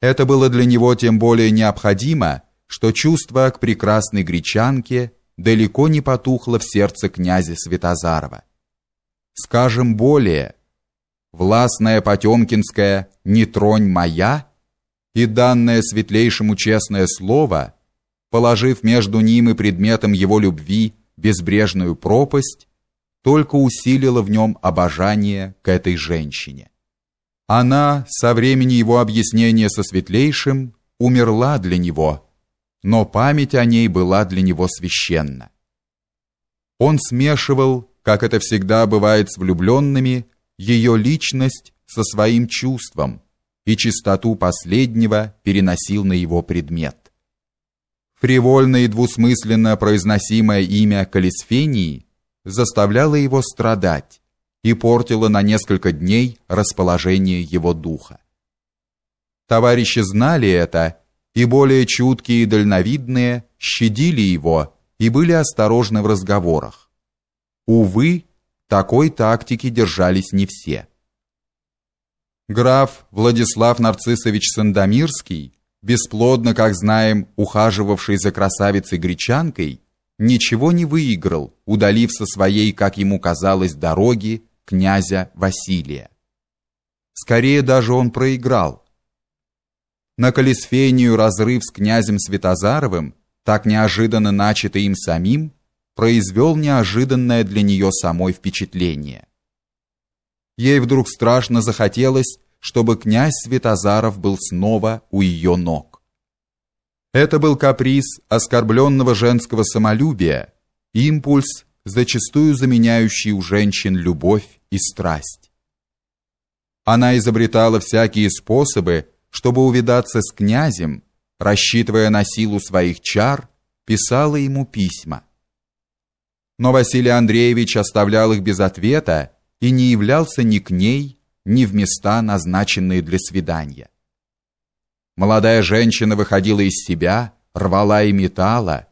Это было для него тем более необходимо, что чувство к прекрасной гречанке далеко не потухло в сердце князя Святозарова. Скажем более, властная Потемкинская «не тронь моя» и данное светлейшему честное слово, положив между ним и предметом его любви безбрежную пропасть, только усилило в нем обожание к этой женщине. Она со времени его объяснения со Светлейшим умерла для него, но память о ней была для него священна. Он смешивал, как это всегда бывает с влюбленными, ее личность со своим чувством и чистоту последнего переносил на его предмет. Фривольно и двусмысленно произносимое имя Калисфении заставляло его страдать, и портило на несколько дней расположение его духа. Товарищи знали это, и более чуткие и дальновидные щадили его и были осторожны в разговорах. Увы, такой тактики держались не все. Граф Владислав Нарциссович Сандомирский, бесплодно, как знаем, ухаживавший за красавицей-гречанкой, ничего не выиграл, удалив со своей, как ему казалось, дороги князя Василия. Скорее даже он проиграл. На Колесфению разрыв с князем Святозаровым, так неожиданно начатый им самим, произвел неожиданное для нее самой впечатление. Ей вдруг страшно захотелось, чтобы князь Святозаров был снова у ее ног. Это был каприз оскорбленного женского самолюбия, импульс, зачастую заменяющий у женщин любовь и страсть. Она изобретала всякие способы, чтобы увидаться с князем, рассчитывая на силу своих чар, писала ему письма. Но Василий Андреевич оставлял их без ответа и не являлся ни к ней, ни в места, назначенные для свидания. Молодая женщина выходила из себя, рвала и метала.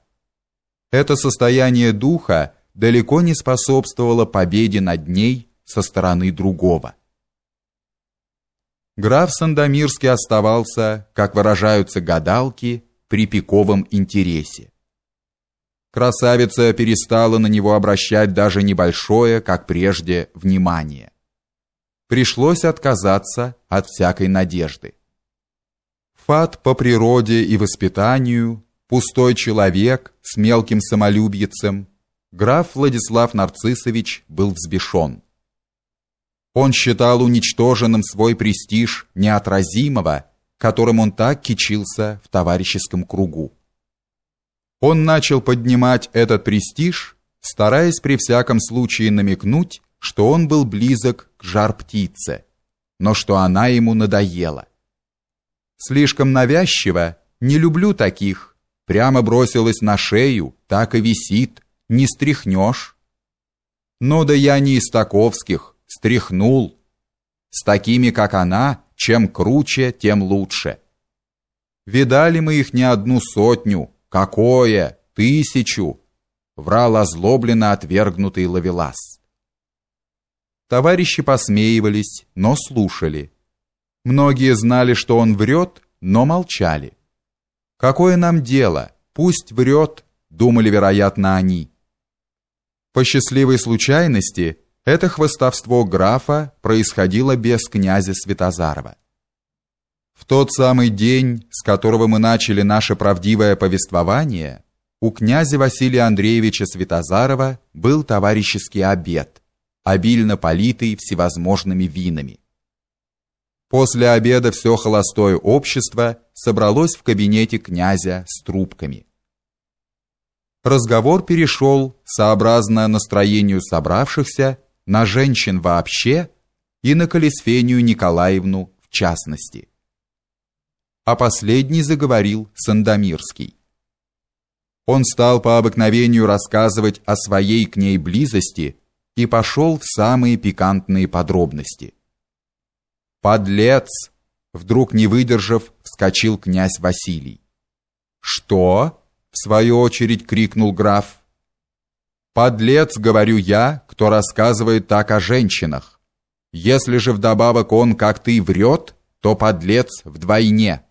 Это состояние духа далеко не способствовало победе над ней со стороны другого. Граф Сандомирский оставался, как выражаются гадалки, при пиковом интересе. Красавица перестала на него обращать даже небольшое, как прежде, внимание. Пришлось отказаться от всякой надежды. Фат по природе и воспитанию, пустой человек с мелким самолюбьицем, граф Владислав Нарциссович был взбешен. Он считал уничтоженным свой престиж неотразимого, которым он так кичился в товарищеском кругу. Он начал поднимать этот престиж, стараясь при всяком случае намекнуть, что он был близок к жар-птице, но что она ему надоела. Слишком навязчиво, не люблю таких, прямо бросилась на шею, так и висит, не стряхнешь. Но да я не из таковских, стряхнул. С такими, как она, чем круче, тем лучше. Видали мы их не одну сотню, какое, тысячу, врал озлобленно отвергнутый Лавелас. Товарищи посмеивались, но слушали. Многие знали, что он врет, но молчали. Какое нам дело? Пусть врет, думали, вероятно, они. По счастливой случайности это хвостовство графа происходило без князя Святозарова. В тот самый день, с которого мы начали наше правдивое повествование, у князя Василия Андреевича Святозарова был товарищеский обед, обильно политый всевозможными винами. После обеда все холостое общество собралось в кабинете князя с трубками. Разговор перешел, сообразно настроению собравшихся, на женщин вообще и на Колесфению Николаевну в частности. А последний заговорил Сандомирский. Он стал по обыкновению рассказывать о своей к ней близости и пошел в самые пикантные подробности. «Подлец!» — вдруг не выдержав, вскочил князь Василий. «Что?» — в свою очередь крикнул граф. Подлец, говорю я, кто рассказывает так о женщинах. Если же вдобавок он, как ты, врет, то подлец вдвойне.